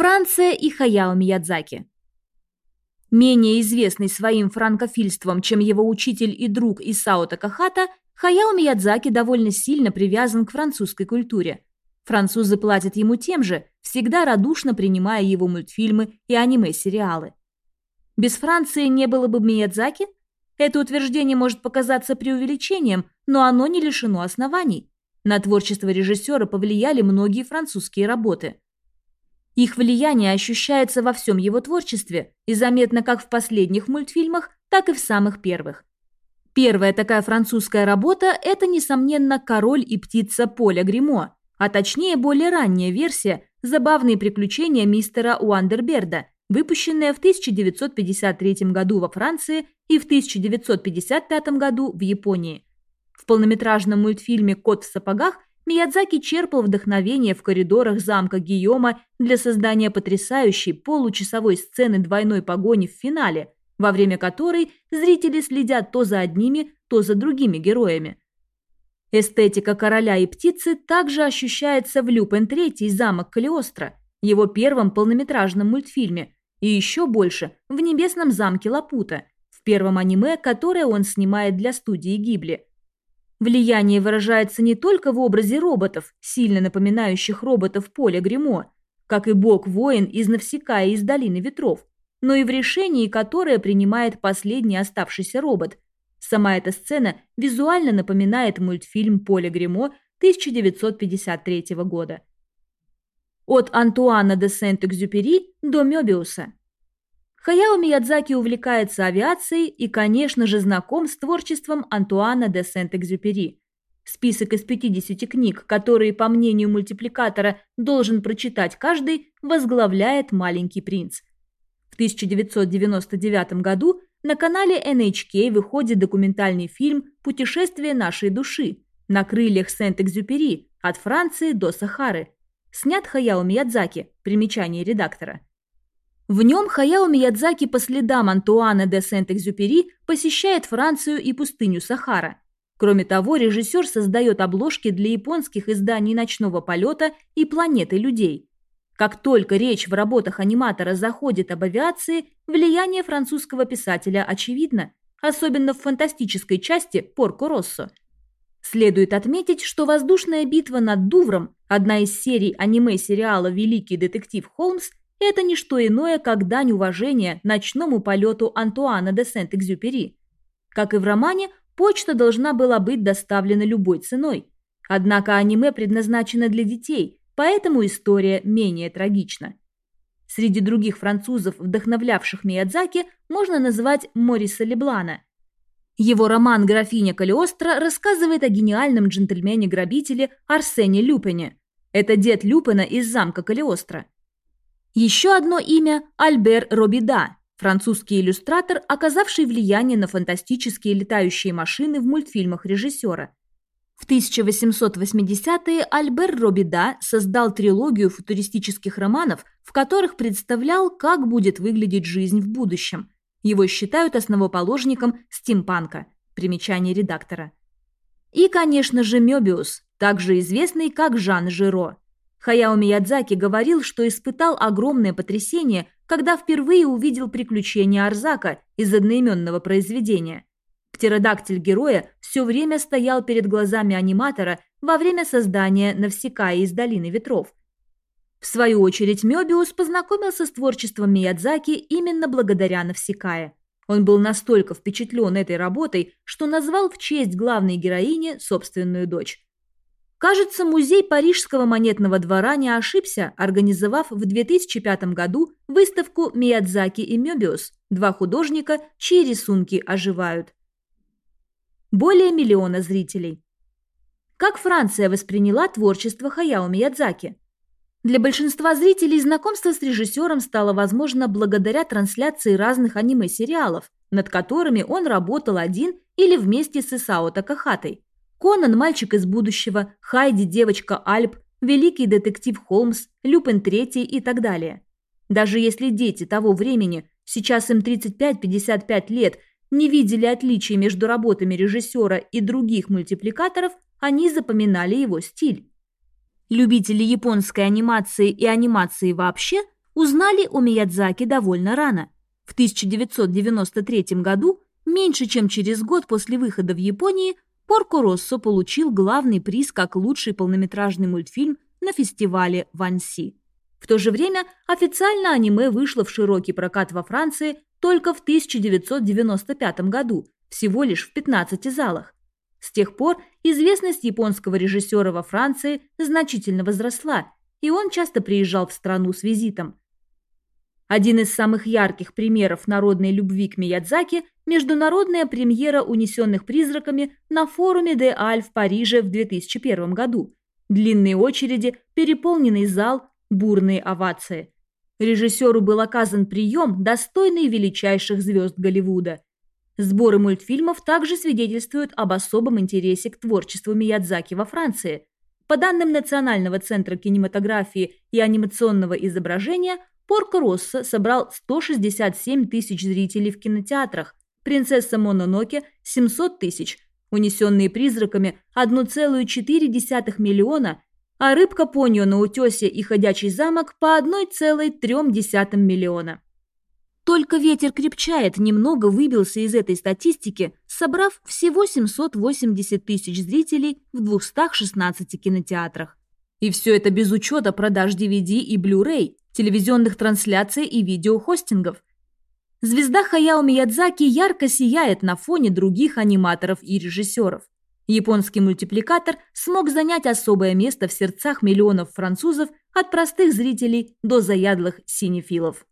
Франция и Хаяо Миядзаки. Менее известный своим франкофильством, чем его учитель и друг Исао Такахата, Хаяо Миядзаки довольно сильно привязан к французской культуре. Французы платят ему тем же, всегда радушно принимая его мультфильмы и аниме-сериалы. Без Франции не было бы Миядзаки? Это утверждение может показаться преувеличением, но оно не лишено оснований. На творчество режиссера повлияли многие французские работы – их влияние ощущается во всем его творчестве и заметно как в последних мультфильмах, так и в самых первых. Первая такая французская работа – это, несомненно, «Король и птица Поля Гримо», а точнее более ранняя версия «Забавные приключения мистера Уандерберда», выпущенная в 1953 году во Франции и в 1955 году в Японии. В полнометражном мультфильме «Кот в сапогах» Миядзаки черпал вдохновение в коридорах замка Гийома для создания потрясающей получасовой сцены двойной погони в финале, во время которой зрители следят то за одними, то за другими героями. Эстетика короля и птицы также ощущается в «Люпен III. Замок Калиостро», его первом полнометражном мультфильме, и еще больше в «Небесном замке Лапута», в первом аниме, которое он снимает для студии Гибли – Влияние выражается не только в образе роботов, сильно напоминающих роботов поля Гримо, как и бог-воин из Навсекая из Долины Ветров, но и в решении, которое принимает последний оставшийся робот. Сама эта сцена визуально напоминает мультфильм «Поле Гримо» 1953 года. От Антуана де Сент-Экзюпери до Мёбиуса – Хаяо Миядзаки увлекается авиацией и, конечно же, знаком с творчеством Антуана де Сент-Экзюпери. Список из 50 книг, которые, по мнению мультипликатора, должен прочитать каждый, возглавляет «Маленький принц». В 1999 году на канале NHK выходит документальный фильм «Путешествие нашей души» на крыльях Сент-Экзюпери от Франции до Сахары. Снят Хаяо Миядзаки, примечание редактора. В нем Хаяо Миядзаки по следам Антуана де Сент-Экзюпери посещает Францию и пустыню Сахара. Кроме того, режиссер создает обложки для японских изданий «Ночного полета» и «Планеты людей». Как только речь в работах аниматора заходит об авиации, влияние французского писателя очевидно, особенно в фантастической части «Порко Россо». Следует отметить, что «Воздушная битва над Дувром», одна из серий аниме-сериала «Великий детектив Холмс», это не что иное, как дань уважения ночному полету Антуана де Сент-Экзюпери. Как и в романе, почта должна была быть доставлена любой ценой. Однако аниме предназначено для детей, поэтому история менее трагична. Среди других французов, вдохновлявших Миядзаки, можно назвать Мориса Леблана. Его роман «Графиня Калиостро» рассказывает о гениальном джентльмене-грабителе Арсене Люпене. Это дед Люпена из замка Калиостро. Еще одно имя – Альбер Робида, французский иллюстратор, оказавший влияние на фантастические летающие машины в мультфильмах режиссера. В 1880-е Альбер Робида создал трилогию футуристических романов, в которых представлял, как будет выглядеть жизнь в будущем. Его считают основоположником стимпанка. Примечание редактора. И, конечно же, Мёбиус, также известный как Жан Жиро. Хаяо Миядзаки говорил, что испытал огромное потрясение, когда впервые увидел приключения Арзака из одноименного произведения. Птеродактиль героя все время стоял перед глазами аниматора во время создания Навсекая из Долины Ветров. В свою очередь Мёбиус познакомился с творчеством Миядзаки именно благодаря Навсекая. Он был настолько впечатлен этой работой, что назвал в честь главной героини собственную дочь. Кажется, музей Парижского монетного двора не ошибся, организовав в 2005 году выставку «Миядзаки и Мёбиус» – два художника, чьи рисунки оживают. Более миллиона зрителей. Как Франция восприняла творчество Хаяо Миядзаки? Для большинства зрителей знакомство с режиссером стало возможно благодаря трансляции разных аниме-сериалов, над которыми он работал один или вместе с Исао Такахатой – Конан – мальчик из будущего, Хайди – девочка Альп, великий детектив Холмс, Люпен Третий и так далее. Даже если дети того времени, сейчас им 35-55 лет, не видели отличий между работами режиссера и других мультипликаторов, они запоминали его стиль. Любители японской анимации и анимации вообще узнали о Миядзаки довольно рано. В 1993 году, меньше чем через год после выхода в Японии, Порко Россо получил главный приз как лучший полнометражный мультфильм на фестивале в Анси. В то же время официально аниме вышло в широкий прокат во Франции только в 1995 году, всего лишь в 15 залах. С тех пор известность японского режиссера во Франции значительно возросла, и он часто приезжал в страну с визитом. Один из самых ярких примеров народной любви к Миядзаки – международная премьера «Унесенных призраками» на форуме Де Аль в Париже в 2001 году. Длинные очереди, переполненный зал, бурные овации. Режиссеру был оказан прием, достойный величайших звезд Голливуда. Сборы мультфильмов также свидетельствуют об особом интересе к творчеству Миядзаки во Франции. По данным Национального центра кинематографии и анимационного изображения – Порко Росса собрал 167 тысяч зрителей в кинотеатрах, «Принцесса Мононоке» – 700 тысяч, «Унесенные призраками» – 1,4 миллиона, а «Рыбка Поньо на утесе» и «Ходячий замок» по 1,3 миллиона. Только «Ветер крепчает» немного выбился из этой статистики, собрав всего 780 тысяч зрителей в 216 кинотеатрах. И все это без учета продаж DVD и Blu-ray, телевизионных трансляций и видеохостингов. Звезда Хаяо Миядзаки ярко сияет на фоне других аниматоров и режиссеров. Японский мультипликатор смог занять особое место в сердцах миллионов французов от простых зрителей до заядлых синефилов.